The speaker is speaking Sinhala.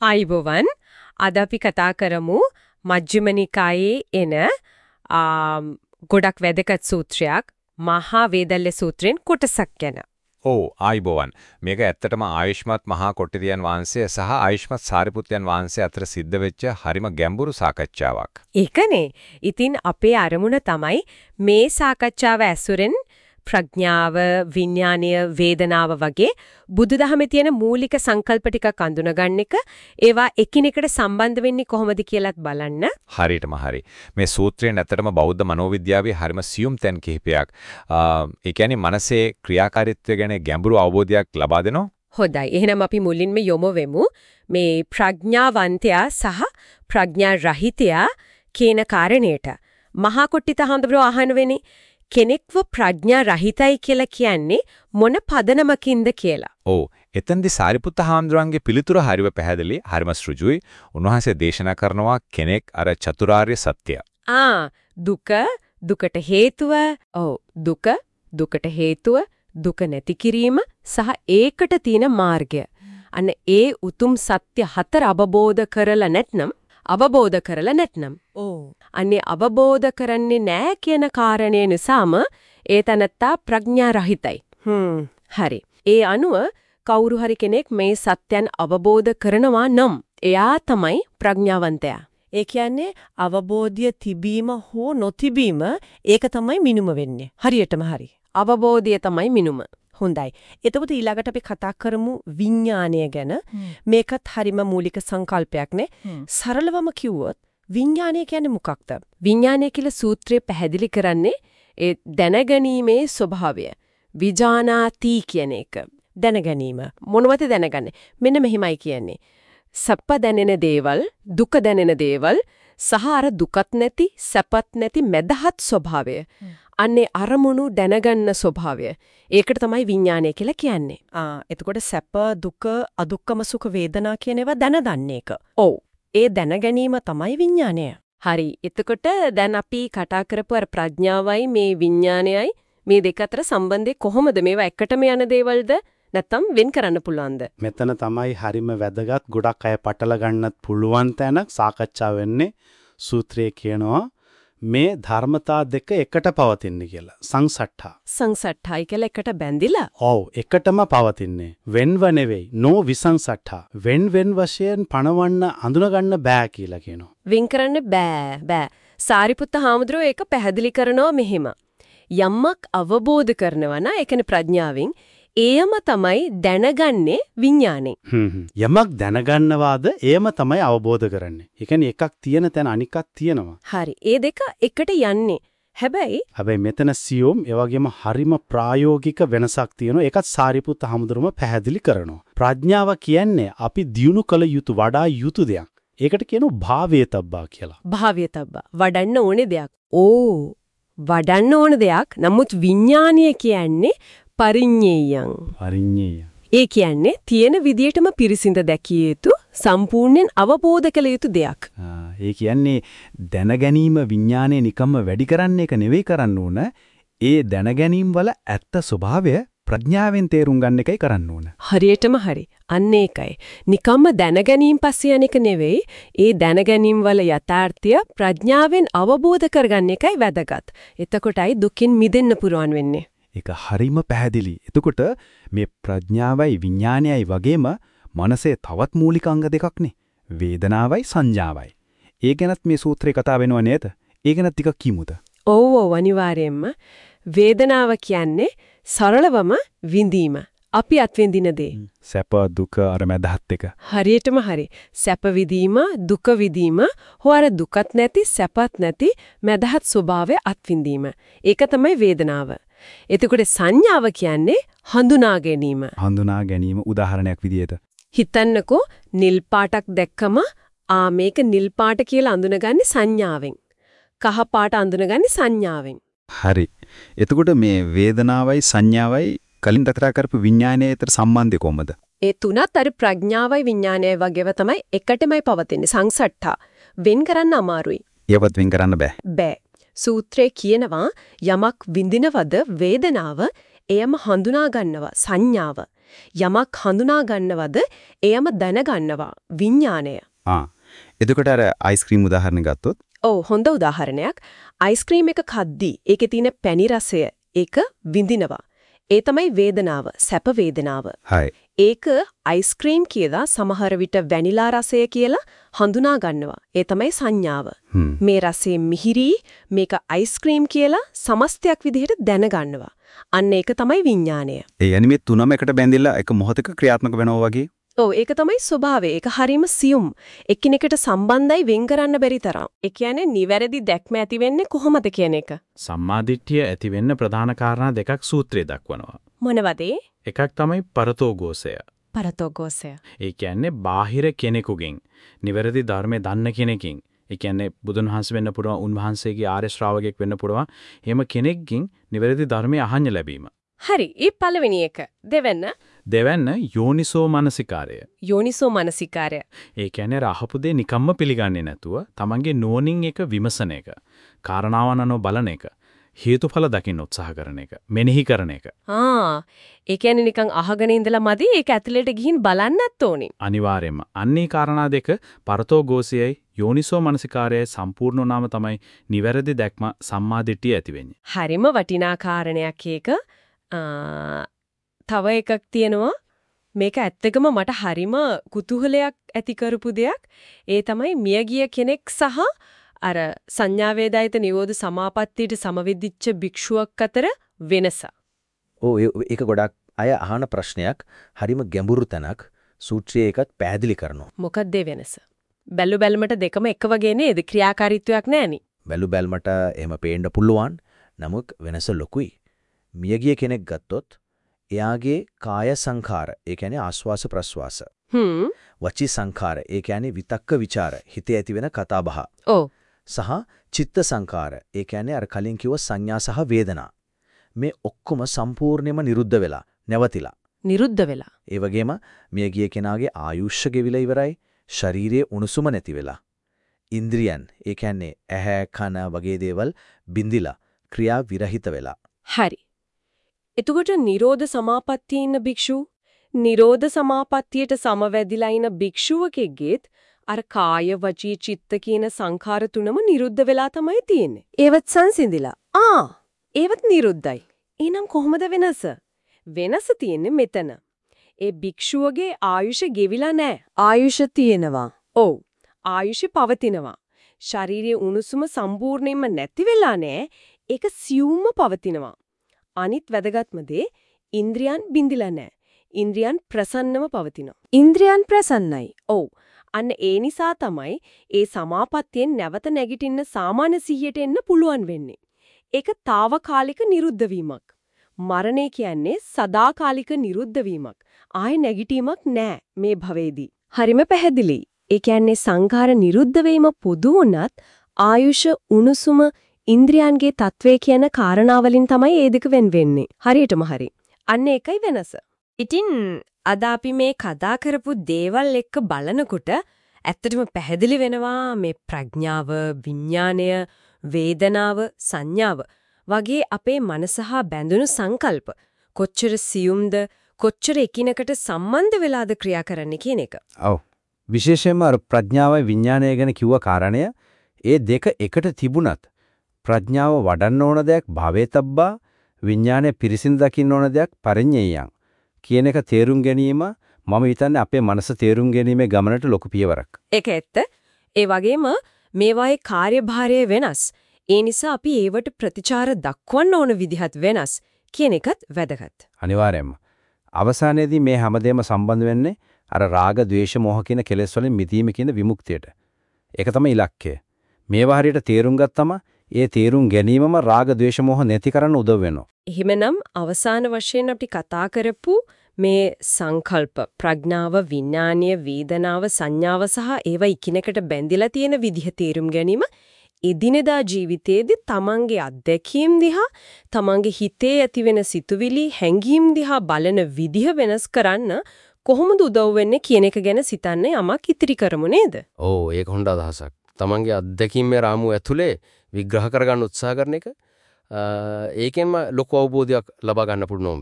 ආයිබෝවන් අද අපි කතා කරමු මජ්ක්‍ධිම නිකායේ එන ගොඩක් වැදගත් සූත්‍රයක් මහා වේදල්ල සූත්‍රෙන් කොටසක් ගැන. ඔව් ආයිබෝවන් මේක ඇත්තටම ආයුෂ්මත් මහා කොට්ටිදියන් වහන්සේ සහ ආයුෂ්මත් සාරිපුත්යන් වහන්සේ අතර සිද්ධ වෙච්ච හරිම ගැඹුරු සාකච්ඡාවක්. ඒකනේ. ඉතින් අපේ අරමුණ තමයි මේ සාකච්ඡාව ඇසුරෙන් ප්‍රඥාව, විඥානීය වේදනාව වගේ බුදුදහමේ තියෙන මූලික සංකල්ප ටිකක් අඳුනගන්න එක ඒවා එකිනෙකට සම්බන්ධ වෙන්නේ කොහොමද කියලාත් බලන්න. හරියටම හරි. මේ සූත්‍රයෙන් ඇත්තටම බෞද්ධ මනෝවිද්‍යාවේ හරිම සියුම් තැන් කිහිපයක්. ඒ කියන්නේ මනසේ ක්‍රියාකාරීත්වය ගැන ගැඹුරු අවබෝධයක් ලබා දෙනවා. හොඳයි. එහෙනම් අපි මුලින්ම යොමු වෙමු මේ ප්‍රඥාවන්තයා සහ ප්‍රඥා රහිතයා කියන කාරණේට. මහා කොට්ටිත හඳුරෝ අහන වෙන්නේ කෙනෙක්ව ප්‍රඥා රහිතයි කියලා කියන්නේ මොන පදනමකින්ද කියලා. ඔව්. එතෙන්දී සාරිපුත්ත හාමුදුරන්ගේ පිළිතුර හරිව පැහැදිලි, හරිම සෘජුයි. උන්වහන්සේ දේශනා කරනවා කෙනෙක් අර චතුරාර්ය සත්‍ය. ආ දුක, දුකට හේතුව, ඔව් දුක, දුකට හේතුව, දුක නැති කිරීම සහ ඒකට තියෙන මාර්ගය. අන්න ඒ උතුම් සත්‍ය හතර අවබෝධ කරලා නැත්නම් අවබෝධ කරලා නැත්නම් ඕ අන්නේ අවබෝධ කරන්නේ නැහැ කියන කාරණේ නිසාම ඒ තනත්තා ප්‍රඥා රහිතයි. හ්ම් හරි. ඒ අනුව කවුරු හරි කෙනෙක් මේ සත්‍යයන් අවබෝධ කරනවා නම් එයා තමයි ප්‍රඥාවන්තයා. ඒ කියන්නේ අවබෝධය තිබීම හෝ නොතිබීම ඒක තමයි මිනුම වෙන්නේ. හරියටම හරි. අවබෝධය තමයි මිනුම. හොඳයි. එතකොට ඊළඟට අපි කතා කරමු විඥාණය ගැන. මේකත් හරිම මූලික සංකල්පයක් නේ. සරලවම කිව්වොත් විඥාණය කියන්නේ මොකක්ද? විඥානය කියලා සූත්‍රය පැහැදිලි කරන්නේ ඒ දැනගැනීමේ ස්වභාවය. විජානාති කියන එක. දැනගැනීම. මොනවද දැනගන්නේ? මෙන්න මෙහිමයි කියන්නේ. සප්ප දැනෙන දේවල්, දුක දැනෙන දේවල් සහ අර දුකත් නැති, සැපත් නැති මැදහත් ස්වභාවය. අන්නේ අරමුණු දැනගන්න ස්වභාවය. ඒකට තමයි විඥානය කියලා කියන්නේ. ආ එතකොට සැප දුක අදුක්කම සුඛ වේදනා කියන ඒවා දැනගන්න එක. ඔව්. ඒ දැනගැනීම තමයි විඥානය. හරි. එතකොට දැන් අපි කතා කරපු අර ප්‍රඥාවයි මේ විඥානයයි මේ දෙක අතර සම්බන්ධය කොහොමද? මේවා එකටම යන දේවල්ද? නැත්තම් වෙන් කරන්න පුළුවන්ද? මෙතන තමයි හරිම වැදගත් ගොඩක් අය පටල ගන්නත් පුළුවන් තැනක් සාකච්ඡා වෙන්නේ සූත්‍රයේ කියනවා මේ ධර්මතා දෙක එකට පවතින්නේ කියලා. සංසට්ඨා. සංසට්ඨයි කියලා එකට බැඳිලා. ඔව් එකටම පවතින්නේ. වෙන්ව නෙවෙයි. නෝ විසංසට්ඨා. වෙන් වෙන් වශයෙන් පණවන්න අඳුනගන්න බෑ කියලා කියනවා. වෙන් කරන්න බෑ බෑ. සාරිපුත්ත හාමුදුරුවෝ ඒක පැහැදිලි කරනවා මෙහෙම. යම්මක් අවබෝධ කරනවා නම් ඒ ප්‍රඥාවෙන් එයම තමයි දැනගන්නේ විඥාණයෙන්. යමක් දැනගන්නවාද එයම තමයි අවබෝධ කරන්නේ. ඒ කියන්නේ එකක් තියෙන තැන අනිකක් තියෙනවා. හරි. ඒ දෙක එකට යන්නේ. හැබැයි හැබැයි මෙතන සියුම් ඒ වගේම හරිම ප්‍රායෝගික වෙනසක් තියෙනවා. ඒකත් සාරිපුත්ත හමුදුරම පැහැදිලි කරනවා. ප්‍රඥාව කියන්නේ අපි දියුණු කළ යුතු වඩා යුතු දෙයක්. ඒකට කියනවා භාවයතබ්බා කියලා. භාව්‍යතබ්බ වඩන්න ඕනේ දෙයක්. ඕ වඩන්න ඕන දෙයක්. නමුත් විඥානීය කියන්නේ පරිඤ්ඤේයං. පරිඤ්ඤේය. ඒ කියන්නේ තියෙන විදියටම පිරිසිඳ දැකිය යුතු සම්පූර්ණයෙන් අවබෝධ කළ යුතු දෙයක්. ඒ කියන්නේ දැනගැනීම විඥානයේ නිකම්ම වැඩි කරන්න එක නෙවෙයි කරන්න ඕන. ඒ දැනගැනීම් වල ඇත්ත ස්වභාවය ප්‍රඥාවෙන් තේරුම් ගන්න එකයි කරන්න ඕන. හරියටම හරි. අන්න ඒකයි. නිකම්ම දැනගැනීම පස්සේ යන එක නෙවෙයි. ඒ දැනගැනීම් වල යථාර්ථය ප්‍රඥාවෙන් අවබෝධ කරගන්න එකයි වැදගත්. එතකොටයි දුකින් මිදෙන්න පුරවන් වෙන්නේ. ඒක හරිම පැහැදිලි. එතකොට මේ ප්‍රඥාවයි විඥානයයි වගේම මනසේ තවත් මූලික අංග දෙකක්නේ. වේදනාවයි සංඥාවයි. ඒ ගැනත් මේ සූත්‍රේ කතා වෙනව නේද? ඒ ගැන ටිකක් කිමුද? ඔව් ඔව් අනිවාර්යයෙන්ම වේදනාව කියන්නේ සරලවම විඳීම. අපි අත්විඳින දේ. සැප දුක අර මැදහත් එක. හරියටම හරි. සැප විඳීම, දුක විඳීම, හොර දුකත් නැති, සැපත් නැති මැදහත් ස්වභාවය අත්විඳීම. ඒක තමයි වේදනාව. එතකොට සංඥාව කියන්නේ හඳුනා ගැනීම. හඳුනා ගැනීම උදාහරණයක් විදිහට. හිතන්නකෝ නිල් පාටක් දැක්කම ආ මේක නිල් පාට කියලා අඳුනගන්නේ සංඥාවෙන්. කහ පාට අඳුනගන්නේ සංඥාවෙන්. හරි. එතකොට මේ වේදනාවයි සංඥාවයි කලින් කතා කරපු විඥානයේ අතර සම්බන්ධය කොහොමද? ඒ තුනත් අර ප්‍රඥාවයි විඥානයයි වගේව තමයි එකටමයි පවතින්නේ සංසට්ඨා. වෙන් කරන්න අමාරුයි. ඒවත් වෙන් කරන්න බෑ. බෑ. සූත්‍රයේ කියනවා යමක් විඳිනවද වේදනාව එයම හඳුනා ගන්නවා සංඥාව. යමක් හඳුනා ගන්නවද එයම දැනගන්නවා විඥාණය. ආ. එතකොට අර අයිස්ක්‍රීම් උදාහරණ ගත්තොත් ඔව් හොඳ උදාහරණයක්. අයිස්ක්‍රීම් එක කද්දී ඒකේ තියෙන පැණි රසය ඒක විඳිනවා. ඒ තමයි වේදනාව, සැප වේදනාව. හයි. ඒක අයිස්ක්‍රීම් කියලා සමහර විට වැනිලා රසය කියලා හඳුනා ගන්නවා. ඒ තමයි සංඥාව. මේ රසය මිහිරි මේක අයිස්ක්‍රීම් කියලා සමස්තයක් විදිහට දැනගන්නවා. අන්න ඒක තමයි විඥාණය. ඒ යන්නේ මේ තුනම එකට බැඳිලා එක මොහොතක ක්‍රියාත්මක වෙනවා වගේ. ඔව් ඒක තමයි ස්වභාවය. ඒක හරීම සියුම්. එකිනෙකට සම්බන්ධයි වෙන් කරන්න බැරි තරම්. ඒ කියන්නේ නිවැරදි දැක්ම ඇති වෙන්නේ කොහොමද කියන එක. සම්මාදිට්ඨිය ඇති වෙන්න ප්‍රධාන කාරණා දෙකක් සූත්‍රයේ දක්වනවා. මොනවද එකක් තමයි පරතෝഘോഷය. පරතෝගෝසය. ඒ කියන්නේ බාහිර කෙනෙකුගෙන් නිවැරදි ධර්මය දන්න කෙනකින් ඒ කියන්නේ බුදුන් වහන්සේ වෙන්න පුළුවන් උන්වහන්සේගේ ආර්ය ශ්‍රාවකෙක් වෙන්න පුළුවන් එහෙම කෙනෙක්ගෙන් නිවැරදි ධර්මය අහන්න ලැබීම. හරි. ඊ පළවෙනි එක. දෙවෙන්න දෙවැන්න යෝනිසෝ මනසිකාරය. යෝනිසෝ මනසිකාරය. ඒ කියන්නේ රහපු දේ නිකම්ම පිළිගන්නේ නැතුව තමන්ගේ නුවණින් එක විමසන එක. කාරණාවන් අනුව බලන එක. හේතුඵල දකින්න උත්සාහ කරන එක. මෙනෙහි කරන එක. ආ ඒ කියන්නේ නිකන් අහගෙන ඉඳලා මදි ඒක ඇතුළට ගිහින් බලන්නත් ඕනි. අනිවාර්යයෙන්ම අන්නේ කාරණා දෙක පරතෝഘോഷයයි යෝනිසෝ මනසිකාරයයි සම්පූර්ණ වුණාම තමයි නිවැරදි දැක්ම සම්මාදිට්ඨිය ඇති වෙන්නේ. හරිම වටිනා කාරණයක් ඒක. තව එකක් තියෙනවා. මේක ඇත්තකම මට හරිම කුතුහලයක් ඇති කරපු දෙයක්. ඒ තමයි මියගිය කෙනෙක් සහ අර සංඥා වේදායත නිරෝධ සමාපත්තියට සමවිදිච්ච භික්ෂුවක් අතර වෙනස. ඕ ඒක ගොඩක් අය අහන ප්‍රශ්නයක් හරිම ගැඹුරු තැනක් සූත්‍රයේ එකත් පැහැදිලි කරනවා. මොකක්ද වෙනස? බැලු බැලමට දෙකම එක වගේ නේද? ක්‍රියාකාරීත්වයක් නැහෙනි. බැලු බැල්මට එහෙම පේන්න පුළුවන්. නමුත් වෙනස ලොකුයි. මියගිය කෙනෙක් ගත්තොත් එයාගේ කාය සංඛාර, ඒ කියන්නේ ආස්වාස ප්‍රස්වාස, හ්ම්. වචී සංඛාර, ඒ කියන්නේ විතක්ක ਵਿਚාර, හිතේ ඇතිවෙන කතාබහ ඔව්. සහ චිත්ත සංඛාර, ඒ කියන්නේ අර කලින් කිව්ව සංඥා සහ වේදනා. මේ ඔක්කොම සම්පූර්ණයෙන්ම නිරුද්ධ වෙලා, නැවතිලා. නිරුද්ධ වෙලා. ඒ වගේම මියගිය කෙනාගේ ආයුෂ ගෙවිලා ඉවරයි ශරීරයේ උණුසුම නැති වෙලා ඉන්ද්‍රියන් ඒ කියන්නේ ඇහැ කන වගේ දේවල් බිඳිලා ක්‍රියා විරහිත වෙලා හරි. එතකොට නිරෝධ සමාපත්තියේ ඉන්න භික්ෂු නිරෝධ සමාපත්තියට සමවැදිලා ඉන්න භික්ෂුවකෙගේත් අර කාය වචී චිත්ත කියන සංඛාර තුනම නිරුද්ධ වෙලා තමයි තියෙන්නේ. ඒවත් සංසිඳිලා. ආ ඒවත් නිරුද්ධයි. එහෙනම් කොහොමද වෙනස? වෙනස තියෙන්නේ මෙතන. ඒ භික්ෂුවගේ ආයුෂ ගෙවිලා නැහැ. ආයුෂ තියෙනවා. ඔව්. ආයුෂ පවතිනවා. ශාරීරික උණුසුම සම්පූර්ණයෙන්ම නැති වෙලා නැහැ. ඒක සියුම්ම පවතිනවා. අනිත් වැදගත්ම දේ ඉන්ද්‍රියන් බිඳිලා නැහැ. ඉන්ද්‍රියන් ප්‍රසන්නව පවතිනවා. ඉන්ද්‍රියන් ප්‍රසන්නයි. ඔව්. අන්න ඒ නිසා තමයි ඒ සමාපත්තියෙන් නැවත නැගිටින්න සාමාන්‍ය සිහියට එන්න පුළුවන් වෙන්නේ. ඒක తాවකාලික නිරුද්ධ වීමක්. මරණය කියන්නේ සදාකාලික නිරුද්ධ වීමක්. ආයෙ නැගිටීමක් නෑ මේ භවයේදී. හරිම පැහැදිලි. ඒ කියන්නේ සංඛාර නිරුද්ධ වීම පොදු වුණත් ආයුෂ උණුසුම ඉන්ද්‍රියන්ගේ తත්වයේ කියන කාරණාවලින් තමයි ඒ දෙක වෙන් වෙන්නේ. හරියටම හරි. අන්න ඒකයි වෙනස. ඉතින් අද අපි මේ කතා කරපු දේවල් එක්ක බලනකොට ඇත්තටම පැහැදිලි වෙනවා මේ ප්‍රඥාව, විඥාණය, වේදනාව, සංඥාව වගේ අපේ මනස හා බැඳුණු සංකල්ප කොච්චර සියුම්ද කොච්චර එකිනෙකට සම්බන්ධ වෙලාද ක්‍රියා කරන්නේ කියන එක. ඔව්. විශේෂයෙන්ම අර ප්‍රඥාවයි විඥානය ගැන කිව්ව කාරණය ඒ දෙක එකට තිබුණත් ප්‍රඥාව වඩන්න ඕන දෙයක් භාවේතබ්බා විඥානය පිරිසිදු දකින්න ඕන දෙයක් පරිඤ්ඤයයන් කියන එක තේරුම් ගැනීම මම හිතන්නේ අපේ මනස තේරුම් ගැනීමේ ගමනට ලොකු පියවරක්. ඒක ඇත්ත. ඒ වගේම මේවායේ කාර්යභාරය වෙනස්. ඒ නිසා අපි ඒවට ප්‍රතිචාර දක්වන්න ඕන විදිහත් වෙනස් කියන එකත් වැදගත්. අනිවාර්යයෙන්ම. අවසානයේදී මේ හැමදේම සම්බන්ධ වෙන්නේ අර රාග, ద్వේෂ, මෝහ කියන කෙලෙස් වලින් මිදීම කියන විමුක්තියට. ඒක තමයි ඉලක්කය. මේවා හරියට තේරුම් ගත්තම ඒ තේරුම් ගැනීමම රාග, ద్వේෂ, මෝහ නැති කරන්න උදව් වෙනවා. එහෙමනම් අවසාන වශයෙන් අපි කතා කරපු මේ සංකල්ප ප්‍රඥාව විඥානීය වේදනාව සංඥාව සහ ඒවා එකිනෙකට බැඳිලා තියෙන විදිහ තේරුම් ගැනීම එදිනෙදා ජීවිතයේදී තමන්ගේ අත්දැකීම් දිහා තමන්ගේ හිතේ ඇතිවෙන සිතුවිලි හැඟීම් දිහා බලන විදිහ වෙනස් කරන්න කොහොමද උදව් වෙන්නේ කියන එක ගැන සිතන්න යමක් ඉතිරි කරමු නේද? ඕ ඒක හොඳ අදහසක්. තමන්ගේ අත්දැකීමේ රාමුව ඇතුලේ විග්‍රහ කරගන්න උත්සාහ කරන එක අ, ඒකෙන්ම ලොකු අවබෝධයක් ලබා ගන්න පුළුවන් වෙයි.